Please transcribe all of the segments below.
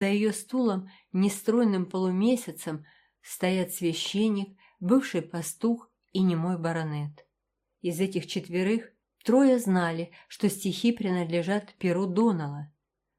За ее стулом, нестройным полумесяцем, стоят священник, бывший пастух и немой баронет. Из этих четверых трое знали, что стихи принадлежат перу Донала.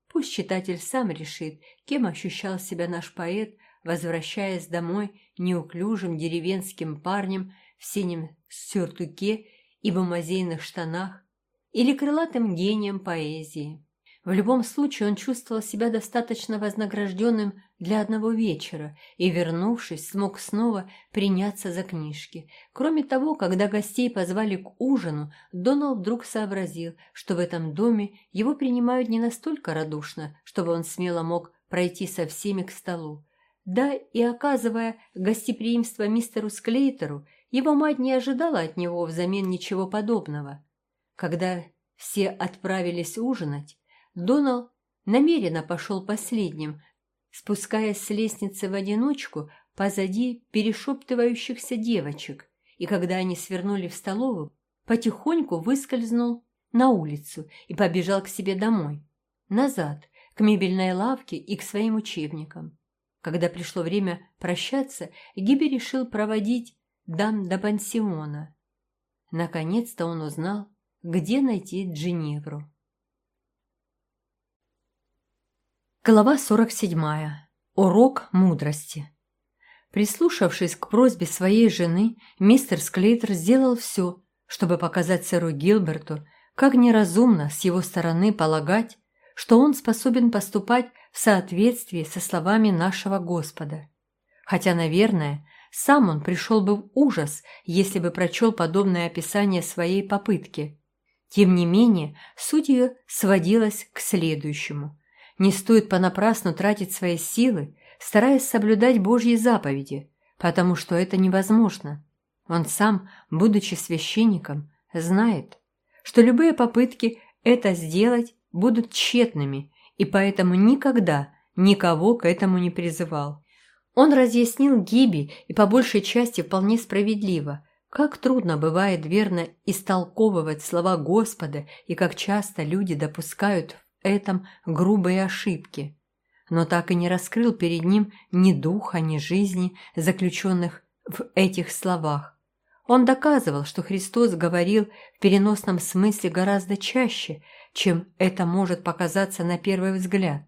Пусть читатель сам решит, кем ощущал себя наш поэт, возвращаясь домой неуклюжим деревенским парнем в синем сюртуке и бумазейных штанах, или крылатым гением поэзии. В любом случае он чувствовал себя достаточно вознагражденным для одного вечера и, вернувшись, смог снова приняться за книжки. Кроме того, когда гостей позвали к ужину, Доналд вдруг сообразил, что в этом доме его принимают не настолько радушно, чтобы он смело мог пройти со всеми к столу. Да, и оказывая гостеприимство мистеру Склейтеру, его мать не ожидала от него взамен ничего подобного. Когда все отправились ужинать, Донал намеренно пошел последним, спускаясь с лестницы в одиночку позади перешептывающихся девочек, и когда они свернули в столовую, потихоньку выскользнул на улицу и побежал к себе домой, назад, к мебельной лавке и к своим учебникам. Когда пришло время прощаться, Гиби решил проводить дам до пансиона. Наконец-то он узнал, где найти Джиневру. Глава 47. Урок мудрости. Прислушавшись к просьбе своей жены, мистер Склейтер сделал все, чтобы показать сэру Гилберту, как неразумно с его стороны полагать, что он способен поступать в соответствии со словами нашего Господа. Хотя, наверное, сам он пришел бы в ужас, если бы прочел подобное описание своей попытки. Тем не менее, суть ее сводилась к следующему. Не стоит понапрасну тратить свои силы, стараясь соблюдать Божьи заповеди, потому что это невозможно. Он сам, будучи священником, знает, что любые попытки это сделать будут тщетными, и поэтому никогда никого к этому не призывал. Он разъяснил Гиби и по большей части вполне справедливо, как трудно бывает верно истолковывать слова Господа и как часто люди допускают этом грубые ошибки, но так и не раскрыл перед ним ни духа, ни жизни, заключенных в этих словах. Он доказывал, что Христос говорил в переносном смысле гораздо чаще, чем это может показаться на первый взгляд.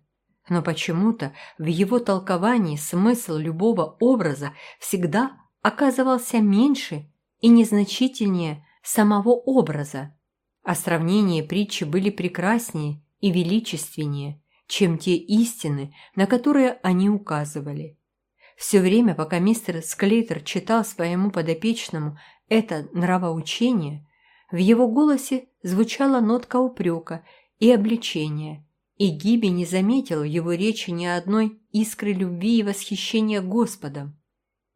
Но почему-то в его толковании смысл любого образа всегда оказывался меньше и незначительнее самого образа, а сравнения притчи были прекраснее и величественнее, чем те истины, на которые они указывали. Все время, пока мистер Склейтер читал своему подопечному это нравоучение, в его голосе звучала нотка упрека и обличения, и Гиби не заметил в его речи ни одной искры любви и восхищения Господом,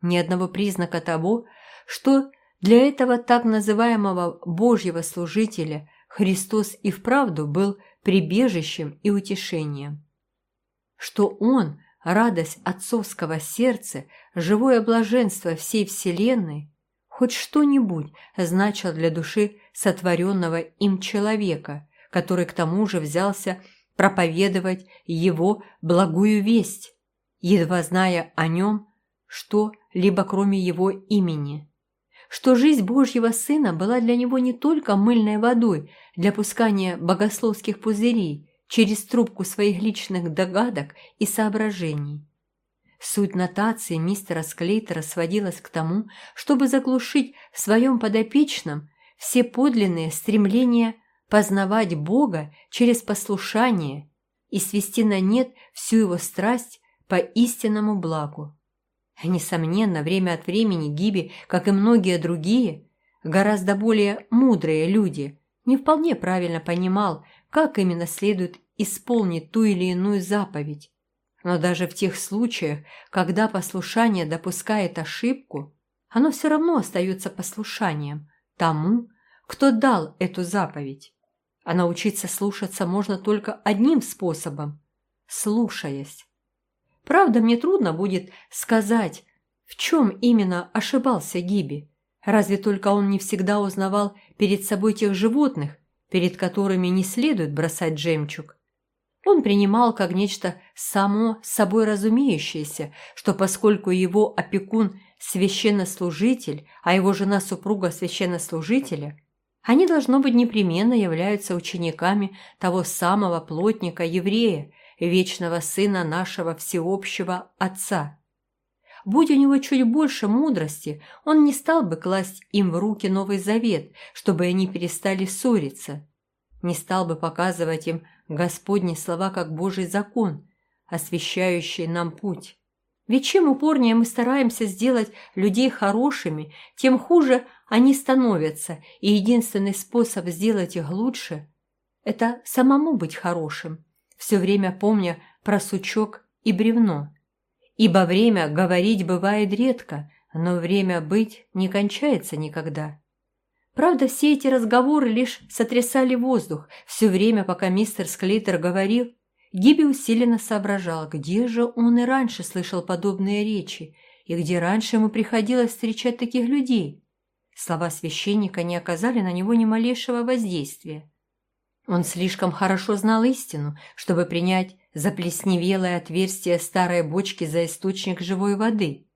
ни одного признака того, что для этого так называемого Божьего служителя Христос и вправду был прибежищем и утешением. Что Он – радость отцовского сердца, живое блаженство всей Вселенной, хоть что-нибудь значил для души сотворенного им человека, который к тому же взялся проповедовать его благую весть, едва зная о нем что-либо кроме его имени. Что жизнь Божьего Сына была для него не только мыльной водой для пускания богословских пузырей через трубку своих личных догадок и соображений. Суть нотации мистера Склейтера сводилась к тому, чтобы заглушить в своем подопечном все подлинные стремления познавать Бога через послушание и свести на нет всю его страсть по истинному благу. Несомненно, время от времени Гиби, как и многие другие, гораздо более мудрые люди, не вполне правильно понимал, как именно следует исполнить ту или иную заповедь. Но даже в тех случаях, когда послушание допускает ошибку, оно все равно остается послушанием тому, кто дал эту заповедь. А научиться слушаться можно только одним способом – слушаясь. Правда, мне трудно будет сказать, в чем именно ошибался Гиби. Разве только он не всегда узнавал перед собой тех животных, перед которыми не следует бросать жемчуг. Он принимал как нечто само собой разумеющееся, что поскольку его опекун – священнослужитель, а его жена – супруга священнослужителя, они, должно быть, непременно являются учениками того самого плотника-еврея, вечного сына нашего всеобщего Отца. Будь у него чуть больше мудрости, он не стал бы класть им в руки Новый Завет, чтобы они перестали ссориться, не стал бы показывать им Господни слова как Божий закон, освещающий нам путь. Ведь чем упорнее мы стараемся сделать людей хорошими, тем хуже они становятся, и единственный способ сделать их лучше – это самому быть хорошим, все время помня про сучок и бревно. Ибо время говорить бывает редко, но время быть не кончается никогда. Правда, все эти разговоры лишь сотрясали воздух. Все время, пока мистер Склейтер говорил, Гиби усиленно соображал, где же он и раньше слышал подобные речи, и где раньше ему приходилось встречать таких людей. Слова священника не оказали на него ни малейшего воздействия. Он слишком хорошо знал истину, чтобы принять заплесневелое отверстие старой бочки за источник живой воды.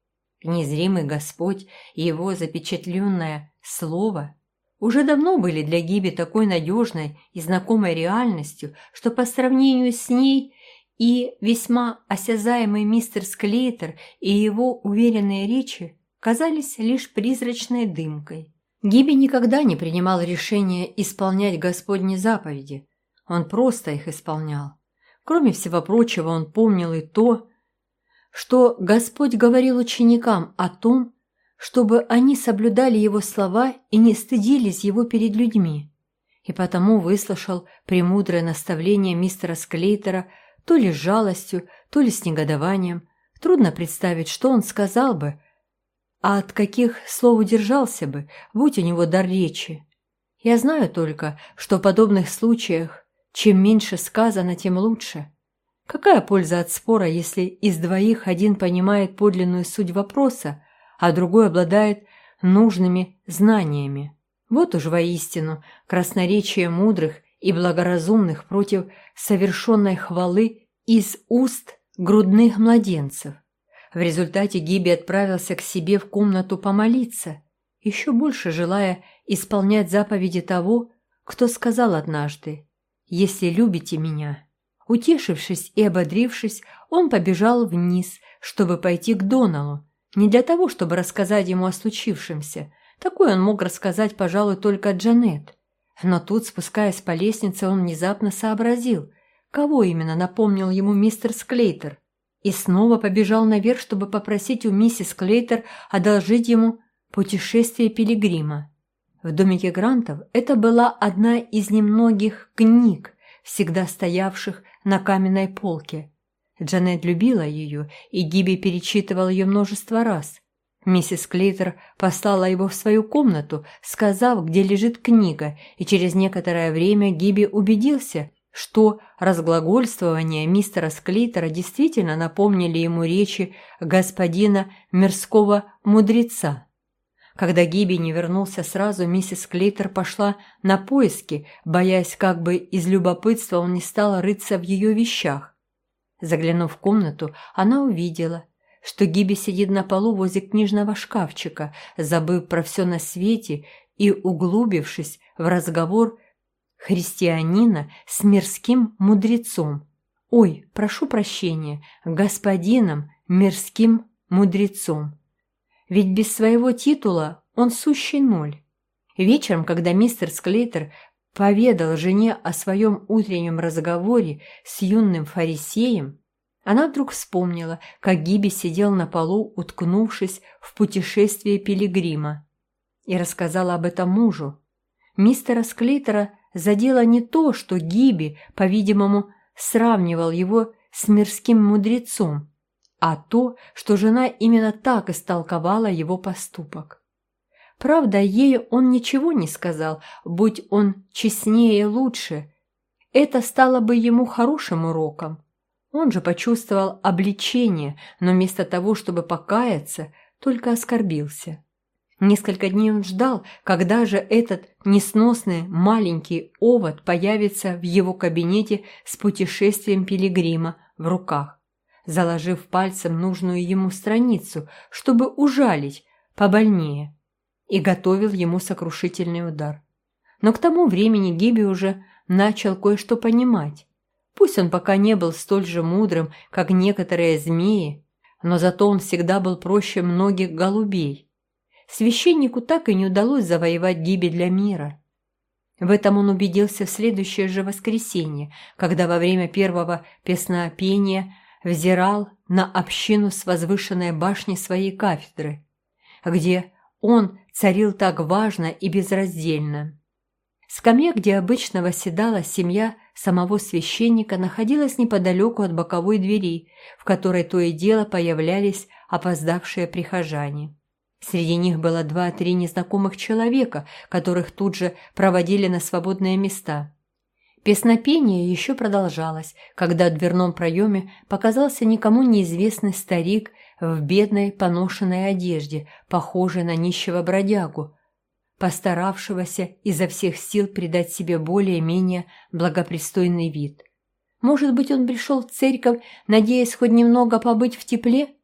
Незримый Господь и его запечатленное слово уже давно были для Гиби такой надежной и знакомой реальностью, что по сравнению с ней и весьма осязаемый мистер Склейтер и его уверенные речи казались лишь призрачной дымкой. Гиби никогда не принимал решения исполнять Господни заповеди, он просто их исполнял. Кроме всего прочего, он помнил и то, что Господь говорил ученикам о том, чтобы они соблюдали его слова и не стыдились его перед людьми. И потому выслушал премудрое наставление мистера Склейтера то ли с жалостью, то ли с негодованием. Трудно представить, что он сказал бы, а от каких слов удержался бы, будь у него дар речи. Я знаю только, что в подобных случаях чем меньше сказано, тем лучше. Какая польза от спора, если из двоих один понимает подлинную суть вопроса, а другой обладает нужными знаниями. Вот уж воистину красноречие мудрых и благоразумных против совершенной хвалы из уст грудных младенцев. В результате Гиби отправился к себе в комнату помолиться, еще больше желая исполнять заповеди того, кто сказал однажды «Если любите меня». Утешившись и ободрившись, он побежал вниз, чтобы пойти к Доналу, не для того, чтобы рассказать ему о случившемся. Такое он мог рассказать, пожалуй, только Джанет. Но тут, спускаясь по лестнице, он внезапно сообразил, кого именно напомнил ему мистер Склейтер, и снова побежал наверх, чтобы попросить у миссис Клейтер одолжить ему «Путешествие пилигрима». В домике Грантов это была одна из немногих книг, всегда стоявших на каменной полке, Джанет любила ее, и Гиби перечитывал ее множество раз. Миссис Клейтер послала его в свою комнату, сказав, где лежит книга, и через некоторое время Гиби убедился, что разглагольствования мистера Склейтера действительно напомнили ему речи господина мирского мудреца. Когда Гиби не вернулся сразу, миссис Клейтер пошла на поиски, боясь, как бы из любопытства он не стал рыться в ее вещах. Заглянув в комнату, она увидела, что Гиби сидит на полу возле книжного шкафчика, забыв про все на свете и углубившись в разговор христианина с мирским мудрецом. Ой, прошу прощения, господином мирским мудрецом. Ведь без своего титула он сущий ноль. Вечером, когда мистер Склейтер поведал жене о своем утреннем разговоре с юным фарисеем, она вдруг вспомнила, как Гиби сидел на полу, уткнувшись в путешествие пилигрима, и рассказала об этом мужу. Мистера Склейтера задело не то, что Гиби, по-видимому, сравнивал его с мирским мудрецом, а то, что жена именно так истолковала его поступок. Правда, ей он ничего не сказал, будь он честнее и лучше. Это стало бы ему хорошим уроком. Он же почувствовал обличение, но вместо того, чтобы покаяться, только оскорбился. Несколько дней он ждал, когда же этот несносный маленький овод появится в его кабинете с путешествием пилигрима в руках, заложив пальцем нужную ему страницу, чтобы ужалить побольнее, и готовил ему сокрушительный удар. Но к тому времени Гиби уже начал кое-что понимать. Пусть он пока не был столь же мудрым, как некоторые змеи, но зато он всегда был проще многих голубей. Священнику так и не удалось завоевать Гиби для мира. В этом он убедился в следующее же воскресенье, когда во время первого песнопения взирал на общину с возвышенной башни своей кафедры, где он царил так важно и безраздельно. Скамья, где обычно восседала семья самого священника, находилась неподалеку от боковой двери, в которой то и дело появлялись опоздавшие прихожане. Среди них было два-три незнакомых человека, которых тут же проводили на свободные места. Песнопение еще продолжалось, когда в дверном проеме показался никому неизвестный старик в бедной поношенной одежде, похожей на нищего бродягу, постаравшегося изо всех сил придать себе более-менее благопристойный вид. Может быть, он пришел в церковь, надеясь хоть немного побыть в тепле?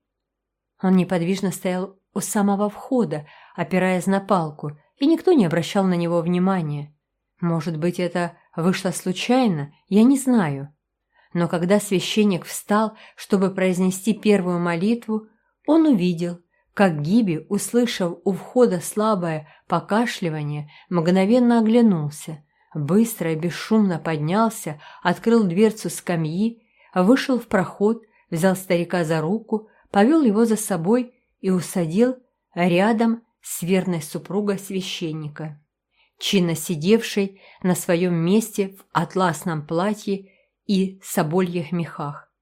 Он неподвижно стоял у самого входа, опираясь на палку, и никто не обращал на него внимания. Может быть, это вышло случайно, я не знаю. Но когда священник встал, чтобы произнести первую молитву, он увидел, как Гиби, услышав у входа слабое покашливание, мгновенно оглянулся, быстро и бесшумно поднялся, открыл дверцу скамьи, вышел в проход, взял старика за руку, повел его за собой и усадил рядом с верной супругой священника, чинно сидевшей на своем месте в атласном платье и собольих мехах.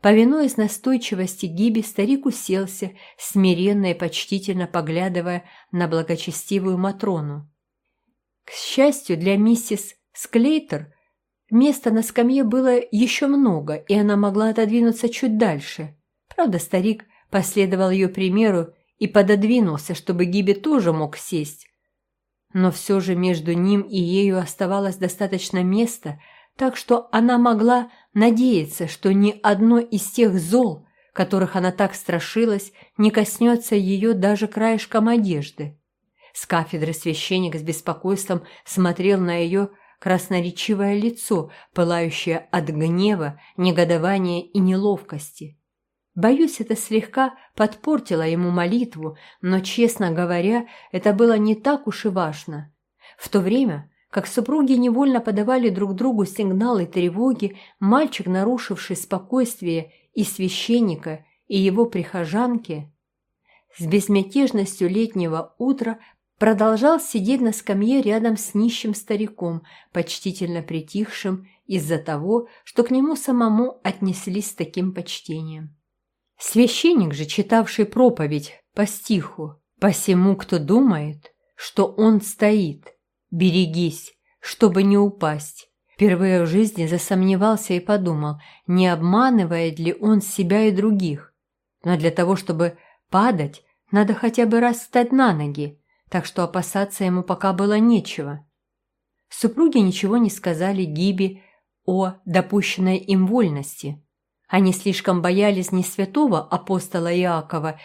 Повинуясь настойчивости Гиби, старик уселся, смиренно и почтительно поглядывая на благочестивую Матрону. К счастью для миссис Склейтер, места на скамье было еще много, и она могла отодвинуться чуть дальше. Правда, старик последовал ее примеру и пододвинулся, чтобы Гиби тоже мог сесть. Но все же между ним и ею оставалось достаточно места, так что она могла надеяться, что ни одно из тех зол, которых она так страшилась, не коснется ее даже краешком одежды. С кафедры священник с беспокойством смотрел на ее красноречивое лицо, пылающее от гнева, негодования и неловкости. Боюсь, это слегка подпортило ему молитву, но, честно говоря, это было не так уж и важно. В то время, как супруги невольно подавали друг другу сигналы тревоги, мальчик, нарушивший спокойствие и священника, и его прихожанки, с безмятежностью летнего утра продолжал сидеть на скамье рядом с нищим стариком, почтительно притихшим из-за того, что к нему самому отнеслись с таким почтением. Священник же, читавший проповедь по стиху «Посему, кто думает, что он стоит, берегись, чтобы не упасть», впервые в жизни засомневался и подумал, не обманывает ли он себя и других. Но для того, чтобы падать, надо хотя бы раз встать на ноги, так что опасаться ему пока было нечего. Супруги ничего не сказали Гиби о допущенной им вольности. Они слишком боялись не святого апостола Иакова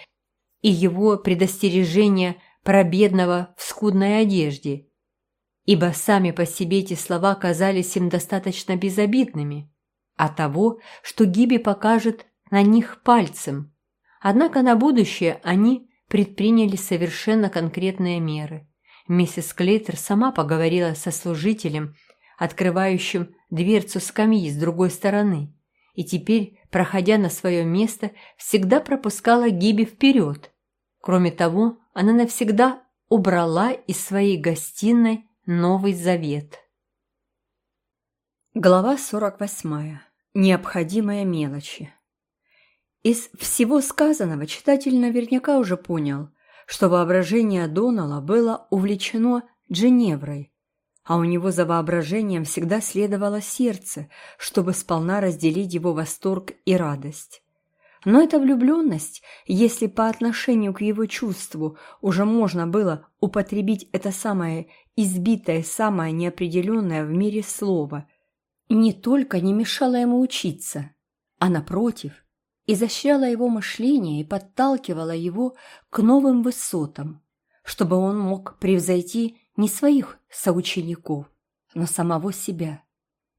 и его предостережения про бедного в скудной одежде, ибо сами по себе эти слова казались им достаточно безобидными, а того, что Гиби покажет на них пальцем. Однако на будущее они предприняли совершенно конкретные меры. Миссис Клейтер сама поговорила со служителем, открывающим дверцу скамьи с другой стороны, и теперь, проходя на свое место, всегда пропускала Гиби вперед. Кроме того, она навсегда убрала из своей гостиной Новый Завет. Глава 48. Необходимые мелочи. Из всего сказанного читатель наверняка уже понял, что воображение Донала было увлечено Дженеврой, а у него за воображением всегда следовало сердце, чтобы сполна разделить его восторг и радость. Но эта влюбленность, если по отношению к его чувству уже можно было употребить это самое избитое, самое неопределенное в мире слово, не только не мешала ему учиться, а напротив, изощряла его мышление и подталкивала его к новым высотам, чтобы он мог превзойти не своих соучеников, но самого себя.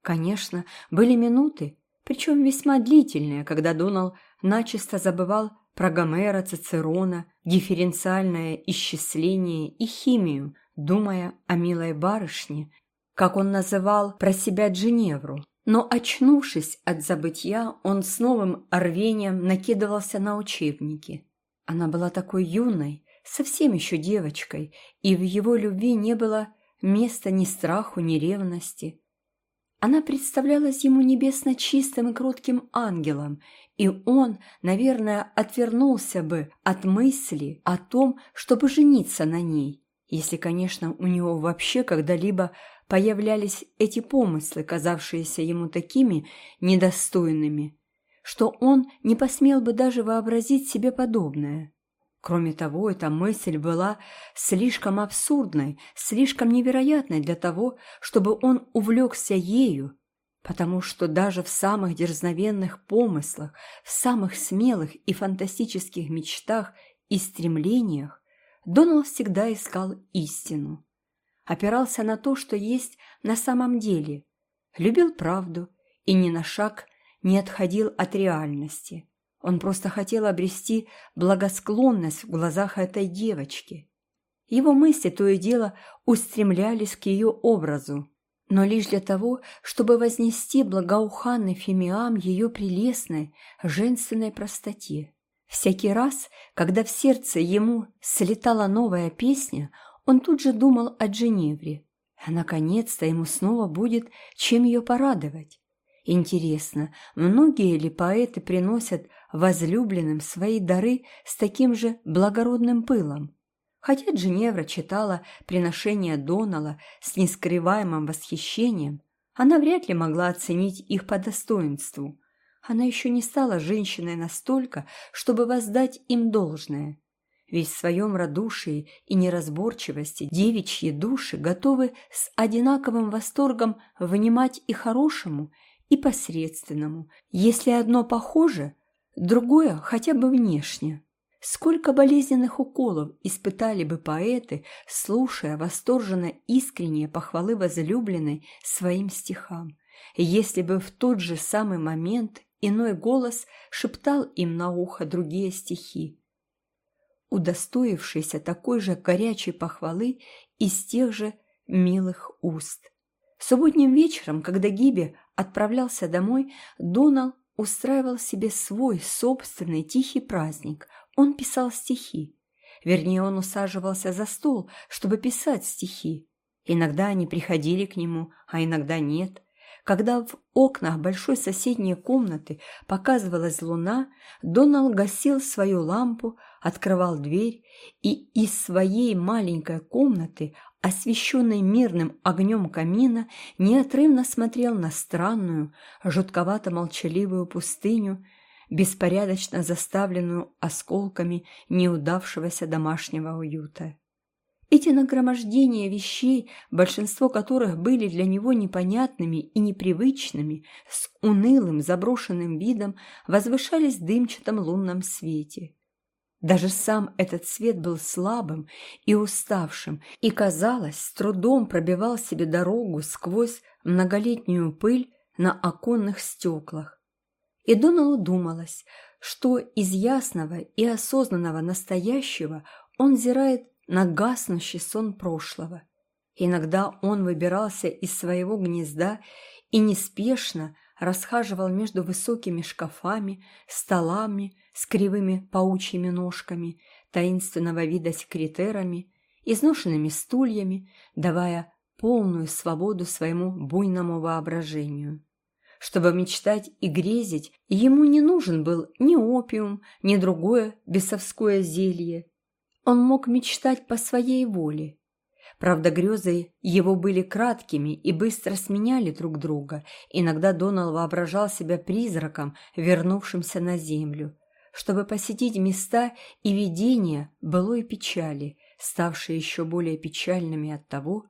Конечно, были минуты, причем весьма длительные, когда Донал начисто забывал про Гомера, Цицерона, дифференциальное исчисление и химию, думая о милой барышне, как он называл про себя Джиневру. Но, очнувшись от забытья, он с новым рвением накидывался на учебники. Она была такой юной, совсем еще девочкой, и в его любви не было места ни страху, ни ревности. Она представлялась ему небесно чистым и кротким ангелом, и он, наверное, отвернулся бы от мысли о том, чтобы жениться на ней, если, конечно, у него вообще когда-либо появлялись эти помыслы, казавшиеся ему такими недостойными, что он не посмел бы даже вообразить себе подобное. Кроме того, эта мысль была слишком абсурдной, слишком невероятной для того, чтобы он увлекся ею, потому что даже в самых дерзновенных помыслах, в самых смелых и фантастических мечтах и стремлениях Донал всегда искал истину. Опирался на то, что есть на самом деле, любил правду и ни на шаг не отходил от реальности. Он просто хотел обрести благосклонность в глазах этой девочки. Его мысли то и дело устремлялись к ее образу, но лишь для того, чтобы вознести благоуханный фимиам ее прелестной, женственной простоте. Всякий раз, когда в сердце ему слетала новая песня, он тут же думал о Дженевре. А наконец-то ему снова будет чем ее порадовать. Интересно, многие ли поэты приносят возлюбленным свои дары с таким же благородным пылом? Хотя Дженевра читала приношения Донала с нескрываемым восхищением, она вряд ли могла оценить их по достоинству. Она еще не стала женщиной настолько, чтобы воздать им должное. Ведь в своем радушии и неразборчивости девичьи души готовы с одинаковым восторгом внимать и хорошему, и посредственному, если одно похоже, другое хотя бы внешне. Сколько болезненных уколов испытали бы поэты, слушая восторженно искренние похвалы возлюбленной своим стихам, если бы в тот же самый момент иной голос шептал им на ухо другие стихи, удостоившиеся такой же горячей похвалы из тех же милых уст. Субботним вечером, когда Гиби отправлялся домой, Донал устраивал себе свой собственный тихий праздник. Он писал стихи. Вернее, он усаживался за стол, чтобы писать стихи. Иногда они приходили к нему, а иногда нет. Когда в окнах большой соседней комнаты показывалась луна, Донал гасил свою лампу, открывал дверь и из своей маленькой комнаты освещенный мирным огнем камина, неотрывно смотрел на странную, жутковато-молчаливую пустыню, беспорядочно заставленную осколками неудавшегося домашнего уюта. Эти нагромождения вещей, большинство которых были для него непонятными и непривычными, с унылым заброшенным видом, возвышались в дымчатом лунном свете. Даже сам этот свет был слабым и уставшим, и, казалось, с трудом пробивал себе дорогу сквозь многолетнюю пыль на оконных стеклах. И Доналу думалось, что из ясного и осознанного настоящего он зирает на гаснущий сон прошлого. Иногда он выбирался из своего гнезда и неспешно расхаживал между высокими шкафами, столами, с кривыми паучьими ножками, таинственного вида секретерами, изношенными стульями, давая полную свободу своему буйному воображению. Чтобы мечтать и грезить, ему не нужен был ни опиум, ни другое бесовское зелье. Он мог мечтать по своей воле, Правда, грезы его были краткими и быстро сменяли друг друга. Иногда Донал воображал себя призраком, вернувшимся на землю. чтобы посетить места и видения былой печали, ставшие еще более печальными от того,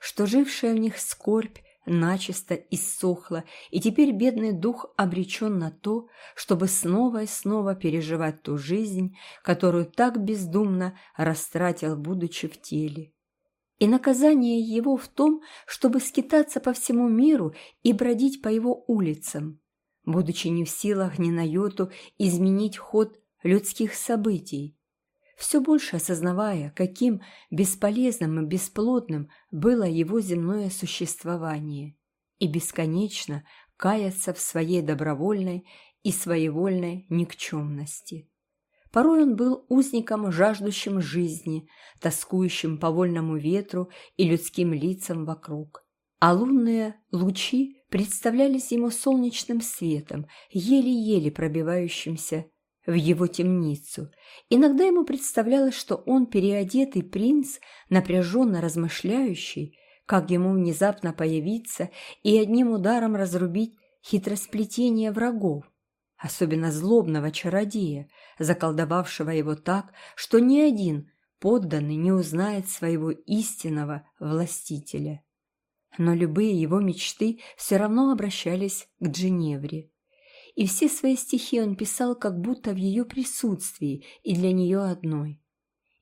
что жившая в них скорбь начисто иссохла, и теперь бедный дух обречен на то, чтобы снова и снова переживать ту жизнь, которую так бездумно растратил, будучи в теле. И наказание его в том, чтобы скитаться по всему миру и бродить по его улицам, будучи не в силах ни на йоту изменить ход людских событий, все больше осознавая, каким бесполезным и бесплодным было его земное существование, и бесконечно каяться в своей добровольной и своевольной никчемности. Порой он был узником, жаждущим жизни, тоскующим по вольному ветру и людским лицам вокруг. А лунные лучи представлялись ему солнечным светом, еле-еле пробивающимся в его темницу. Иногда ему представлялось, что он переодетый принц, напряженно размышляющий, как ему внезапно появиться и одним ударом разрубить хитросплетение врагов, особенно злобного чародея, заколдовавшего его так, что ни один подданный не узнает своего истинного властителя. Но любые его мечты все равно обращались к Дженевре и все свои стихи он писал как будто в ее присутствии и для нее одной.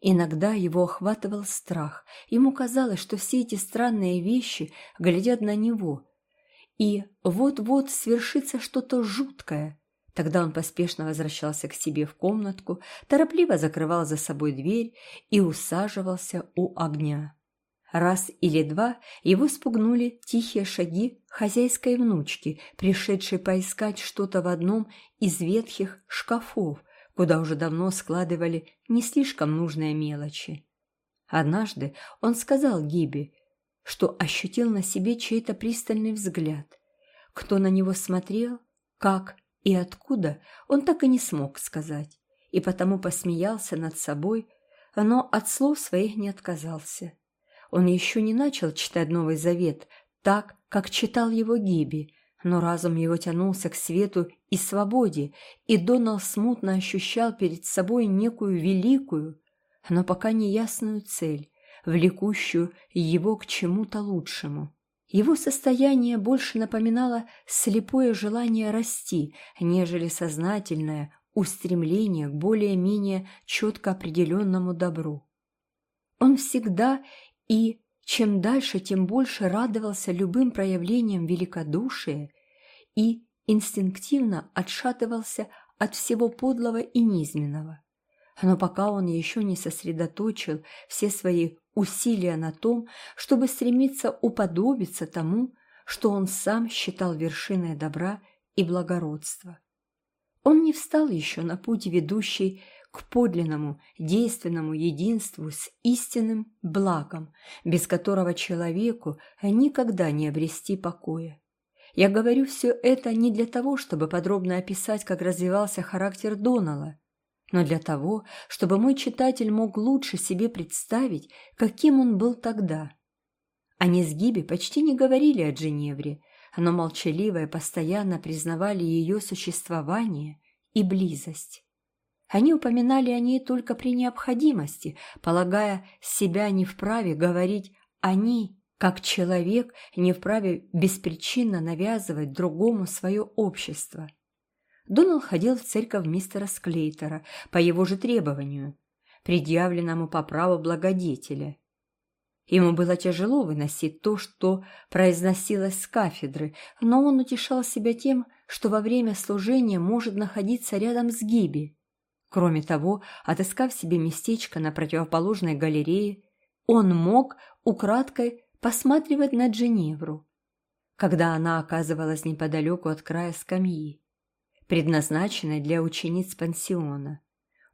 Иногда его охватывал страх, ему казалось, что все эти странные вещи глядят на него, и вот-вот свершится что-то жуткое. Тогда он поспешно возвращался к себе в комнатку, торопливо закрывал за собой дверь и усаживался у огня. Раз или два его спугнули тихие шаги хозяйской внучки, пришедшей поискать что-то в одном из ветхих шкафов, куда уже давно складывали не слишком нужные мелочи. Однажды он сказал Гиби, что ощутил на себе чей-то пристальный взгляд. Кто на него смотрел, как и откуда, он так и не смог сказать, и потому посмеялся над собой, но от слов своих не отказался. Он еще не начал читать Новый Завет так, как читал его Гиби, но разум его тянулся к свету и свободе, и Донал смутно ощущал перед собой некую великую, но пока неясную цель, влекущую его к чему-то лучшему. Его состояние больше напоминало слепое желание расти, нежели сознательное устремление к более-менее четко определенному добру. Он всегда и чем дальше, тем больше радовался любым проявлениям великодушия и инстинктивно отшатывался от всего подлого и низменного. Но пока он еще не сосредоточил все свои усилия на том, чтобы стремиться уподобиться тому, что он сам считал вершиной добра и благородства. Он не встал еще на путь, ведущий к подлинному, действенному единству с истинным благом, без которого человеку никогда не обрести покоя. Я говорю все это не для того, чтобы подробно описать, как развивался характер Донала, но для того, чтобы мой читатель мог лучше себе представить, каким он был тогда. Они с Гиби почти не говорили о Дженевре, но молчаливо постоянно признавали ее существование и близость. Они упоминали о ней только при необходимости, полагая себя не вправе говорить «они», как человек не вправе беспричинно навязывать другому свое общество. Донал ходил в церковь мистера Склейтера по его же требованию, предъявленному по праву благодетеля. Ему было тяжело выносить то, что произносилось с кафедры, но он утешал себя тем, что во время служения может находиться рядом с Гиби. Кроме того, отыскав себе местечко на противоположной галерее, он мог украдкой посматривать на Дженевру, когда она оказывалась неподалеку от края скамьи, предназначенной для учениц пансиона.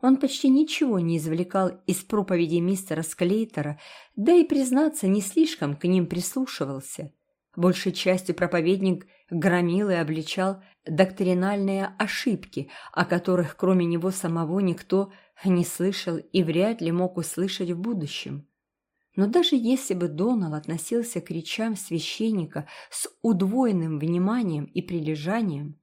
Он почти ничего не извлекал из проповедей мистера Склейтера, да и, признаться, не слишком к ним прислушивался. Большей частью проповедник громил и обличал доктринальные ошибки, о которых кроме него самого никто не слышал и вряд ли мог услышать в будущем. Но даже если бы Донал относился к речам священника с удвоенным вниманием и прилежанием,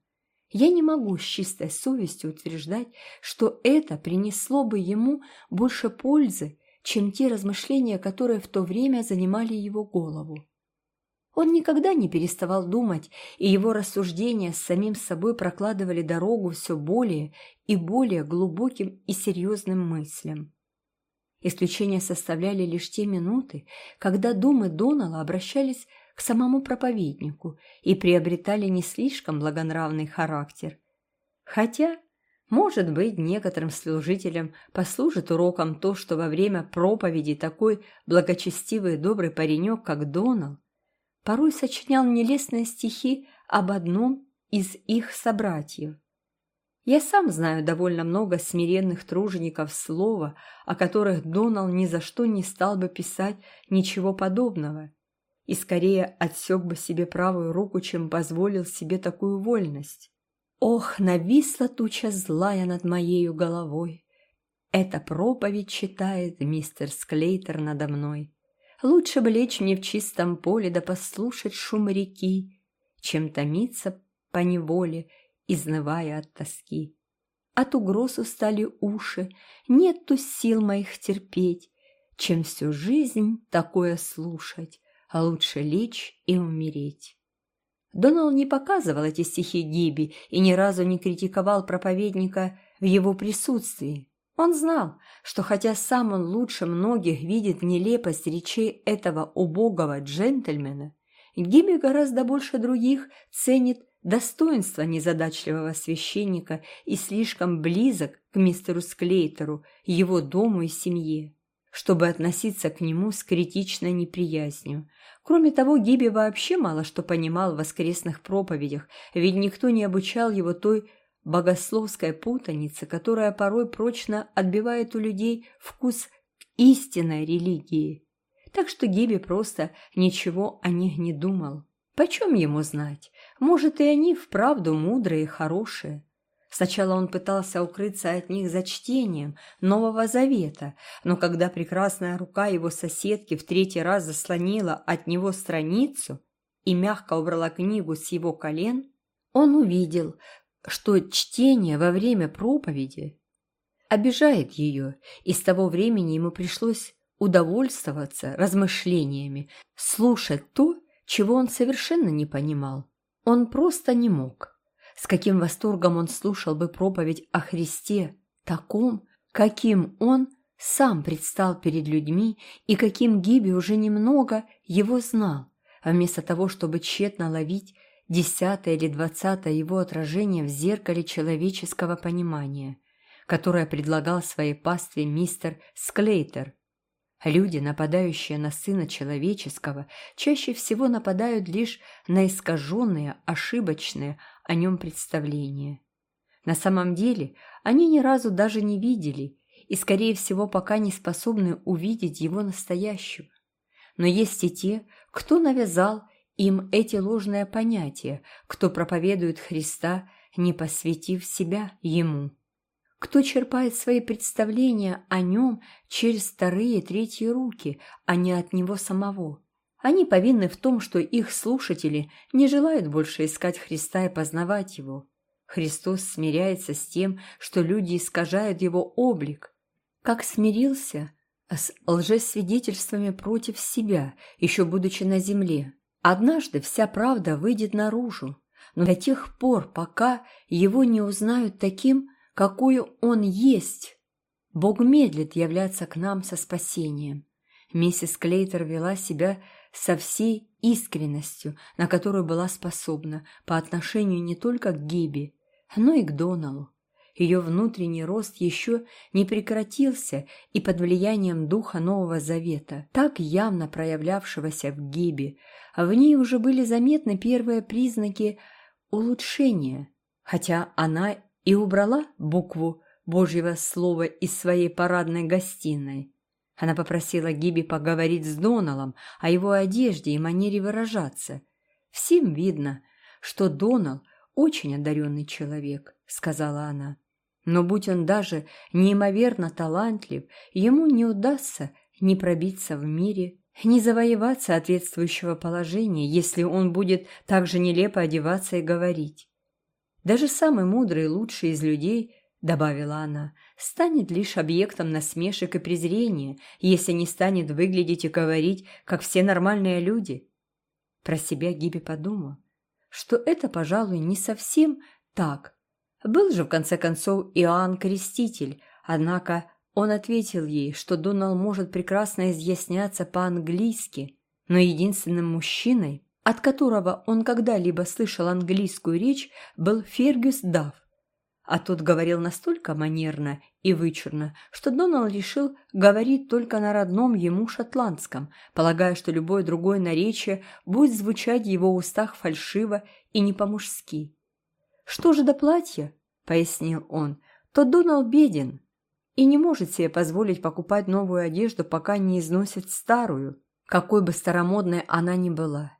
Я не могу с чистой совестью утверждать, что это принесло бы ему больше пользы, чем те размышления, которые в то время занимали его голову. Он никогда не переставал думать, и его рассуждения с самим собой прокладывали дорогу все более и более глубоким и серьезным мыслям. Исключение составляли лишь те минуты, когда думы Донала обращались к самому проповеднику и приобретали не слишком благонравный характер. Хотя, может быть, некоторым служителям послужит уроком то, что во время проповеди такой благочестивый и добрый паренек, как Донал, порой сочинял нелестные стихи об одном из их собратьев. Я сам знаю довольно много смиренных тружеников слова, о которых Донал ни за что не стал бы писать ничего подобного, и скорее отсек бы себе правую руку, чем позволил себе такую вольность. Ох, нависла туча злая над моею головой. Эта проповедь читает мистер Склейтер надо мной. Лучше бы лечь мне в чистом поле да послушать шум реки, чем томиться по неволе, изнывая от тоски. От угроз устали уши, нету сил моих терпеть, чем всю жизнь такое слушать, а лучше лечь и умереть. Донал не показывал эти стихи Гиби и ни разу не критиковал проповедника в его присутствии. Он знал, что хотя сам он лучше многих видит нелепость речей этого убогого джентльмена, Гиби гораздо больше других ценит достоинство незадачливого священника и слишком близок к мистеру Склейтеру, его дому и семье, чтобы относиться к нему с критичной неприязнью. Кроме того, Гиби вообще мало что понимал в воскресных проповедях, ведь никто не обучал его той богословская путаница, которая порой прочно отбивает у людей вкус к истинной религии. Так что Гиби просто ничего о них не думал. Почем ему знать? Может, и они вправду мудрые и хорошие. Сначала он пытался укрыться от них за чтением Нового Завета, но когда прекрасная рука его соседки в третий раз заслонила от него страницу и мягко убрала книгу с его колен, он увидел, что чтение во время проповеди обижает ее, и с того времени ему пришлось удовольствоваться размышлениями, слушать то, чего он совершенно не понимал. Он просто не мог. С каким восторгом он слушал бы проповедь о Христе, таком, каким он сам предстал перед людьми и каким Гиби уже немного его знал, вместо того, чтобы тщетно ловить десятое или двадцатое его отражение в зеркале человеческого понимания, которое предлагал своей пастве мистер Склейтер. Люди, нападающие на Сына Человеческого, чаще всего нападают лишь на искаженные, ошибочные о нем представления. На самом деле они ни разу даже не видели и, скорее всего, пока не способны увидеть его настоящего. Но есть и те, кто навязал им эти ложные понятия, кто проповедует Христа, не посвятив себя Ему. Кто черпает свои представления о нем через вторые третьи руки, а не от него самого. Они повинны в том, что их слушатели не желают больше искать Христа и познавать Его. Христос смиряется с тем, что люди искажают Его облик. Как смирился с лжесвидетельствами против себя, еще будучи на земле. Однажды вся правда выйдет наружу, но до тех пор, пока его не узнают таким, какой он есть, Бог медлит являться к нам со спасением. Миссис Клейтер вела себя со всей искренностью, на которую была способна по отношению не только к Гиби, но и к Доналу. Ее внутренний рост еще не прекратился, и под влиянием Духа Нового Завета, так явно проявлявшегося в Гибе, в ней уже были заметны первые признаки улучшения, хотя она и убрала букву Божьего Слова из своей парадной гостиной. Она попросила Гиби поговорить с Доналом о его одежде и манере выражаться. «Всем видно, что Донал очень одаренный человек», — сказала она. Но будь он даже неимоверно талантлив, ему не удастся ни пробиться в мире, ни завоевать соответствующего положения, если он будет так же нелепо одеваться и говорить. Даже самый мудрый и лучший из людей, добавила она, станет лишь объектом насмешек и презрения, если не станет выглядеть и говорить, как все нормальные люди. Про себя Гиби подумал, что это, пожалуй, не совсем так. Был же, в конце концов, Иоанн Креститель, однако он ответил ей, что Донал может прекрасно изъясняться по-английски, но единственным мужчиной, от которого он когда-либо слышал английскую речь, был Фергюс Дафф. А тот говорил настолько манерно и вычурно, что Донал решил говорить только на родном ему шотландском, полагая, что любое другое наречие будет звучать в его устах фальшиво и не по-мужски. «Что же до платья?» – пояснил он. «То Донал беден и не может себе позволить покупать новую одежду, пока не износит старую, какой бы старомодной она ни была.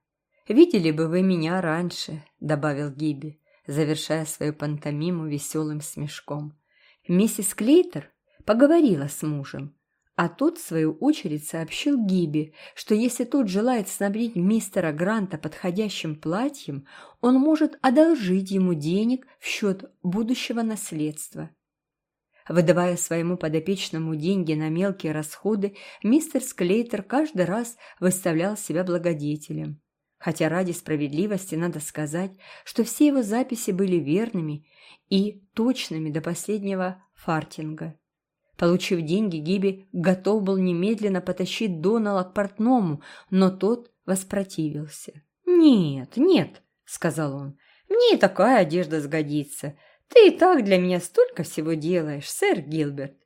«Видели бы вы меня раньше», – добавил Гиби, завершая свою пантомиму веселым смешком. Миссис Клейтер поговорила с мужем, а тот, в свою очередь, сообщил Гиби, что если тот желает снабдить мистера Гранта подходящим платьем, он может одолжить ему денег в счет будущего наследства. Выдавая своему подопечному деньги на мелкие расходы, мистер Склейтер каждый раз выставлял себя благодетелем. Хотя ради справедливости надо сказать, что все его записи были верными и точными до последнего фартинга. Получив деньги, Гиби готов был немедленно потащить Донала к портному, но тот воспротивился. «Нет, нет», — сказал он, — «мне и такая одежда сгодится. Ты и так для меня столько всего делаешь, сэр Гилберт.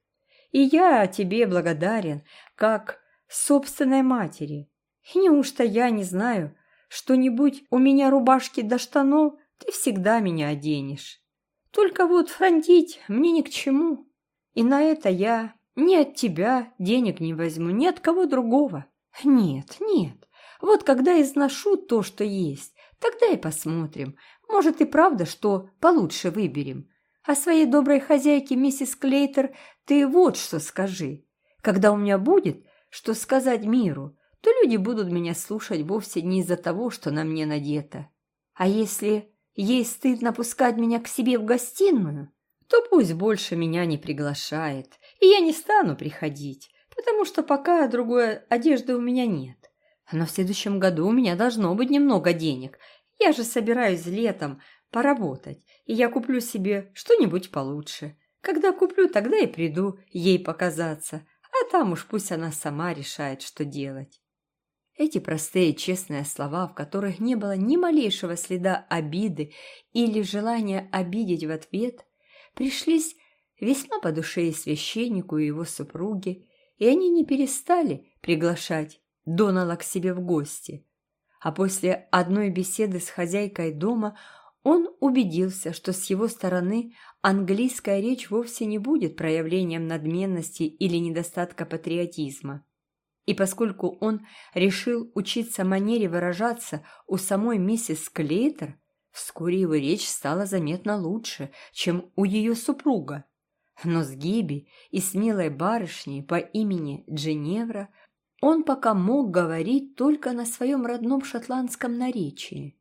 И я тебе благодарен, как собственной матери. Неужто я не знаю, что-нибудь у меня рубашки до штанов, ты всегда меня оденешь. Только вот фронтить мне ни к чему. И на это я ни от тебя денег не возьму, ни от кого другого. Нет, нет. Вот когда изношу то, что есть, тогда и посмотрим, может и правда, что получше выберем. А своей доброй хозяйке, миссис Клейтер, ты вот что скажи. Когда у меня будет, что сказать миру, то люди будут меня слушать вовсе не из-за того, что на мне надето. А если ей стыдно пускать меня к себе в гостиную, то пусть больше меня не приглашает, и я не стану приходить, потому что пока другой одежды у меня нет. Но в следующем году у меня должно быть немного денег, я же собираюсь летом поработать, и я куплю себе что-нибудь получше. Когда куплю, тогда и приду ей показаться, а там уж пусть она сама решает, что делать. Эти простые честные слова, в которых не было ни малейшего следа обиды или желания обидеть в ответ, пришлись весьма по душе и священнику, и его супруге, и они не перестали приглашать Донала к себе в гости, а после одной беседы с хозяйкой дома он убедился, что с его стороны английская речь вовсе не будет проявлением надменности или недостатка патриотизма. И поскольку он решил учиться манере выражаться у самой миссис Клейтер, вскоре его речь стала заметно лучше, чем у ее супруга. Но с Гиби и с милой барышней по имени Дженевра – он пока мог говорить только на своем родном шотландском наречии.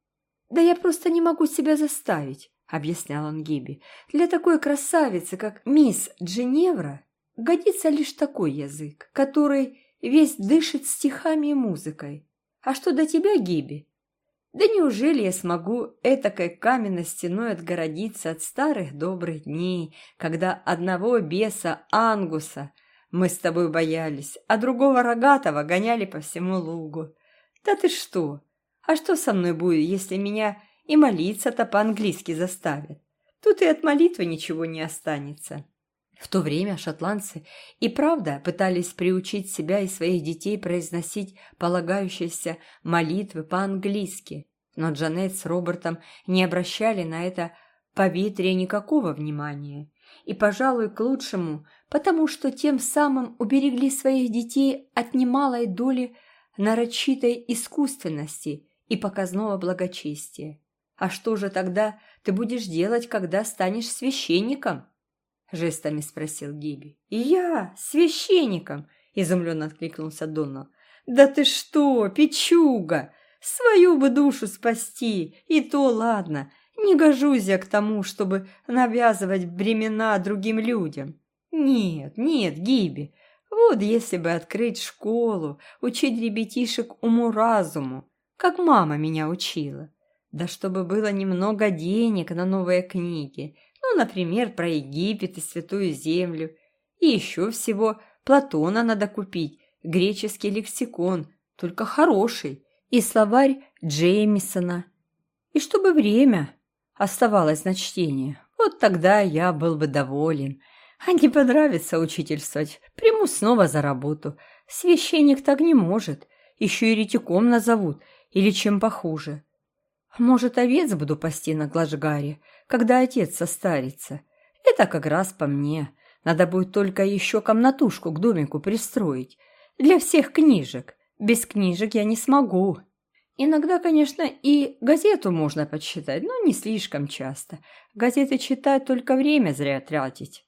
«Да я просто не могу себя заставить», — объяснял он Гиби. «Для такой красавицы, как мисс Дженевра, годится лишь такой язык, который весь дышит стихами и музыкой. А что до тебя, Гиби? Да неужели я смогу этакой каменной стеной отгородиться от старых добрых дней, когда одного беса Ангуса мы с тобой боялись, а другого рогатого гоняли по всему лугу. Да ты что? А что со мной будет, если меня и молиться-то по-английски заставят? Тут и от молитвы ничего не останется. В то время шотландцы и правда пытались приучить себя и своих детей произносить полагающиеся молитвы по-английски, но Джанет с Робертом не обращали на это поветрия никакого внимания. И, пожалуй, к лучшему, потому что тем самым уберегли своих детей от немалой доли нарочитой искусственности и показного благочестия. А что же тогда ты будешь делать, когда станешь священником? Жестами спросил Гиби. «Я? Священником?» Изумленно откликнулся Донал. «Да ты что, печуга! Свою бы душу спасти, и то ладно. Не гожусь я к тому, чтобы навязывать бремена другим людям. Нет, нет, Гиби, вот если бы открыть школу, учить ребятишек уму-разуму, как мама меня учила. Да чтобы было немного денег на новые книги, ну, например, про Египет и Святую Землю. И еще всего Платона надо купить, греческий лексикон, только хороший, и словарь Джеймисона. И чтобы время оставалось на чтение, вот тогда я был бы доволен. А не понравится учительствовать, приму снова за работу. Священник так не может, еще еретиком назовут или чем похуже. Может, овец буду пасти на Глажгаре, когда отец состарится. Это как раз по мне. Надо будет только еще комнатушку к домику пристроить. Для всех книжек. Без книжек я не смогу. Иногда, конечно, и газету можно подсчитать, но не слишком часто. Газеты читать только время зря тратить.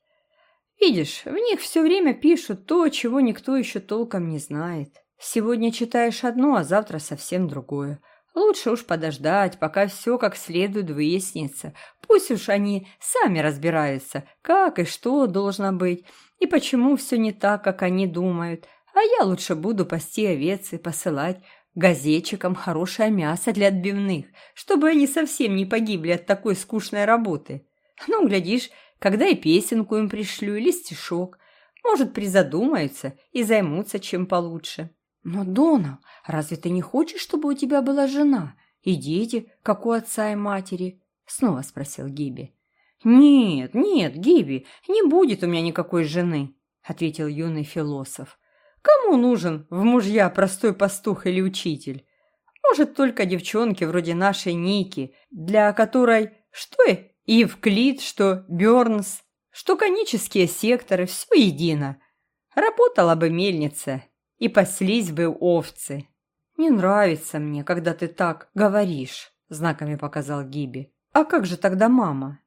Видишь, в них все время пишут то, чего никто еще толком не знает. Сегодня читаешь одно, а завтра совсем другое. Лучше уж подождать, пока все как следует выяснится. Пусть уж они сами разбираются, как и что должно быть, и почему все не так, как они думают. А я лучше буду пасти овец и посылать газетчикам хорошее мясо для отбивных, чтобы они совсем не погибли от такой скучной работы. Ну, глядишь, когда и песенку им пришлю или стишок. Может, призадумаются и займутся чем получше. «Но, Дона, разве ты не хочешь, чтобы у тебя была жена и дети, как у отца и матери?» Снова спросил Гиби. «Нет, нет, Гиби, не будет у меня никакой жены», ответил юный философ. «Кому нужен в мужья простой пастух или учитель? Может, только девчонки вроде нашей Ники, для которой что Евклид, что Бёрнс, что конические секторы, все едино. Работала бы мельница, и паслись бы овцы. «Не нравится мне, когда ты так говоришь», — знаками показал Гиби. «А как же тогда мама?»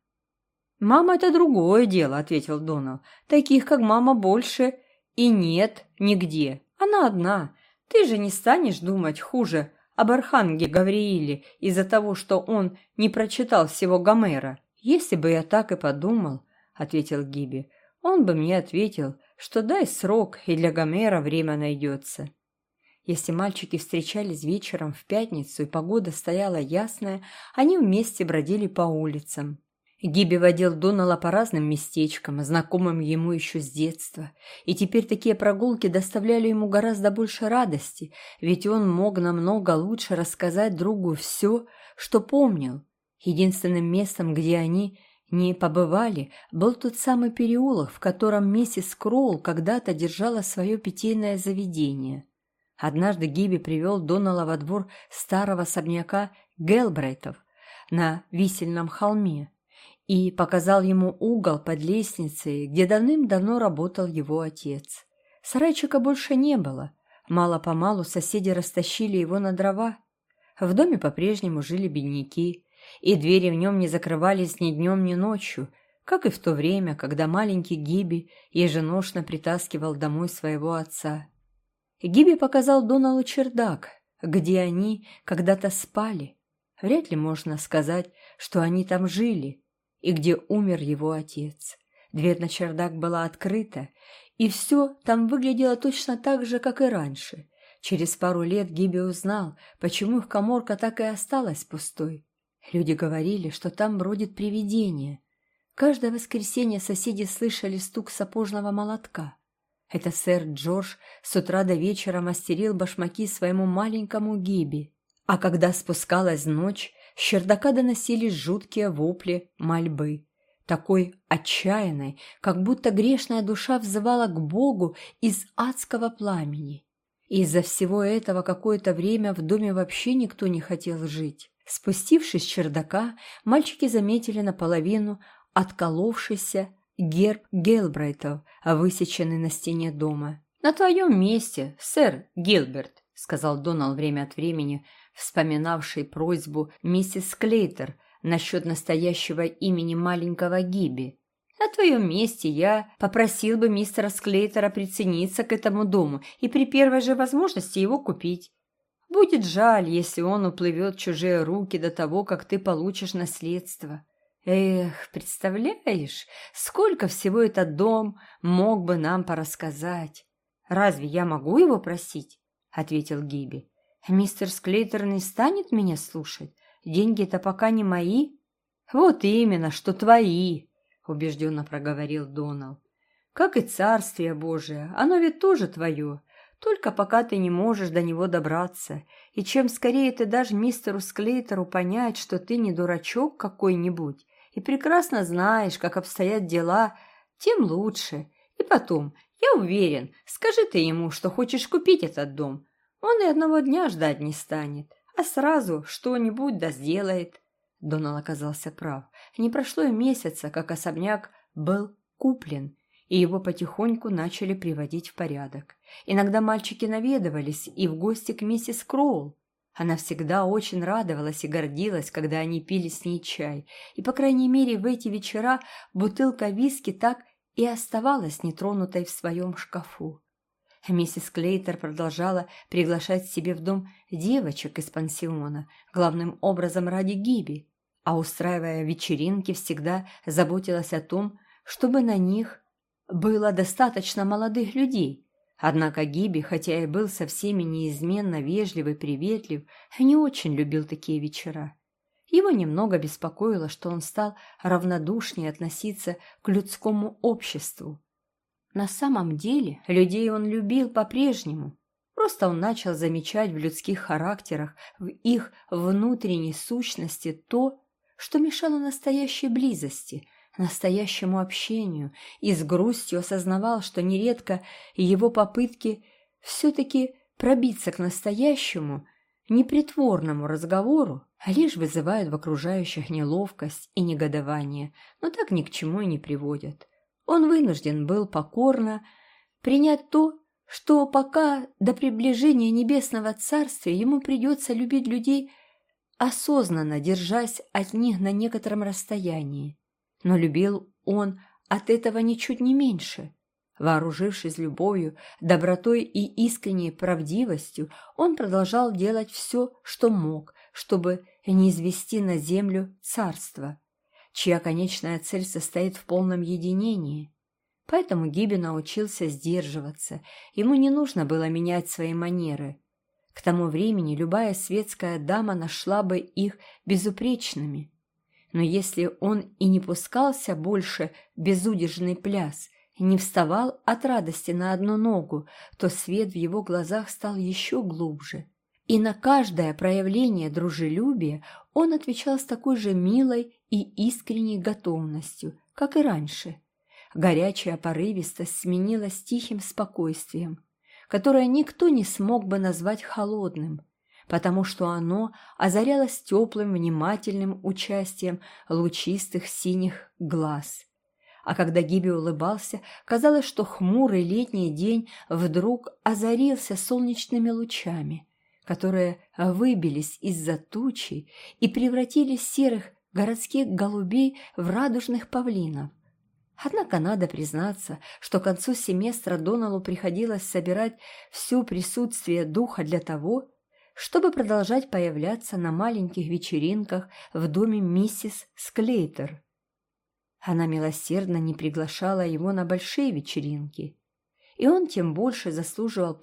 «Мама — это другое дело», — ответил Донал. «Таких, как мама, больше и нет нигде. Она одна. Ты же не станешь думать хуже об Арханге Гаврииле из-за того, что он не прочитал всего Гомера. Если бы я так и подумал», — ответил Гиби, — «он бы мне ответил, что дай срок, и для Гомера время найдется. Если мальчики встречались вечером в пятницу и погода стояла ясная, они вместе бродили по улицам. Гиби водил Донала по разным местечкам, знакомым ему еще с детства, и теперь такие прогулки доставляли ему гораздо больше радости, ведь он мог намного лучше рассказать другу все, что помнил. Единственным местом, где они не побывали, был тот самый переулок, в котором миссис Кроул когда-то держала свое питейное заведение. Однажды Гиби привел Донала во двор старого особняка Гелбрейтов на Висельном холме и показал ему угол под лестницей, где давным-давно работал его отец. Сарайчика больше не было. Мало-помалу соседи растащили его на дрова. В доме по-прежнему жили бедняки – и двери в нем не закрывались ни днем, ни ночью, как и в то время, когда маленький Гиби еженошно притаскивал домой своего отца. Гиби показал Доналу чердак, где они когда-то спали. Вряд ли можно сказать, что они там жили, и где умер его отец. Дверь на чердак была открыта, и все там выглядело точно так же, как и раньше. Через пару лет Гиби узнал, почему их коморка так и осталась пустой. Люди говорили, что там бродит привидение. Каждое воскресенье соседи слышали стук сапожного молотка. Это сэр Джордж с утра до вечера мастерил башмаки своему маленькому Гиби. А когда спускалась ночь, с чердака доносились жуткие вопли мольбы. Такой отчаянной, как будто грешная душа взывала к Богу из адского пламени. Из-за всего этого какое-то время в доме вообще никто не хотел жить. Спустившись с чердака, мальчики заметили наполовину отколовшийся герб Гелбрайтов, высеченный на стене дома. «На твоем месте, сэр Гилберт», — сказал Донал время от времени, вспоминавший просьбу миссис Клейтер насчет настоящего имени маленького Гиби. «На твоем месте я попросил бы мистера Склейтера прицениться к этому дому и при первой же возможности его купить. Будет жаль, если он уплывет в чужие руки до того, как ты получишь наследство. Эх, представляешь, сколько всего этот дом мог бы нам порассказать. Разве я могу его просить? Ответил Гиби. Мистер Склейтер не станет меня слушать. Деньги-то пока не мои. Вот именно, что твои, убежденно проговорил Донал. Как и Царствие Божие, оно ведь тоже твое. Только пока ты не можешь до него добраться. И чем скорее ты дашь мистеру Склейтеру понять, что ты не дурачок какой-нибудь, и прекрасно знаешь, как обстоят дела, тем лучше. И потом, я уверен, скажи ты ему, что хочешь купить этот дом. Он и одного дня ждать не станет, а сразу что-нибудь да сделает. Донал оказался прав. Не прошло и месяца, как особняк был куплен, и его потихоньку начали приводить в порядок. Иногда мальчики наведывались и в гости к миссис Кроул. Она всегда очень радовалась и гордилась, когда они пили с ней чай, и, по крайней мере, в эти вечера бутылка виски так и оставалась нетронутой в своем шкафу. Миссис Клейтер продолжала приглашать себе в дом девочек из пансиона, главным образом ради Гиби, а устраивая вечеринки, всегда заботилась о том, чтобы на них было достаточно молодых людей. Однако Гиби, хотя и был со всеми неизменно вежлив и приветлив, не очень любил такие вечера. Его немного беспокоило, что он стал равнодушнее относиться к людскому обществу. На самом деле людей он любил по-прежнему, просто он начал замечать в людских характерах, в их внутренней сущности то, что мешало настоящей близости – настоящему общению и с грустью осознавал, что нередко его попытки все-таки пробиться к настоящему, непритворному разговору лишь вызывают в окружающих неловкость и негодование, но так ни к чему и не приводят. Он вынужден был покорно принять то, что пока до приближения Небесного Царствия ему придется любить людей, осознанно держась от них на некотором расстоянии. Но любил он от этого ничуть не меньше. Вооружившись любовью, добротой и искренней правдивостью, он продолжал делать все, что мог, чтобы не извести на землю царство, чья конечная цель состоит в полном единении. Поэтому Гиби научился сдерживаться, ему не нужно было менять свои манеры. К тому времени любая светская дама нашла бы их безупречными но если он и не пускался больше безудержный пляс, не вставал от радости на одну ногу, то свет в его глазах стал еще глубже. И на каждое проявление дружелюбия он отвечал с такой же милой и искренней готовностью, как и раньше. Горячая порывистость сменилась тихим спокойствием, которое никто не смог бы назвать холодным – потому что оно озарялось теплым, внимательным участием лучистых синих глаз. А когда Гиби улыбался, казалось, что хмурый летний день вдруг озарился солнечными лучами, которые выбились из-за тучи и превратили серых городских голубей в радужных павлинов. Однако надо признаться, что к концу семестра Доналу приходилось собирать все присутствие духа для того, чтобы продолжать появляться на маленьких вечеринках в доме миссис Склейтер. Она милосердно не приглашала его на большие вечеринки, и он тем больше заслуживал